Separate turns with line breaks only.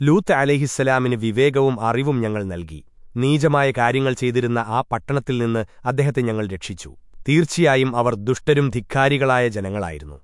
ലൂത്ത് അലഹിസ്സലാമിന് വിവേകവും അറിവും ഞങ്ങൾ നൽകി. നീചമായ കാര്യങ്ങൾ ചെയ്തിരുന്ന ആ പട്ടണത്തിൽ നിന്ന് അദ്ദേഹത്തെ ഞങ്ങൾ രക്ഷിച്ചു. തീർച്ചയായും അവർ ദുഷ്ടരും ധിക്കാരികളായ ജനങ്ങളായിരുന്നു.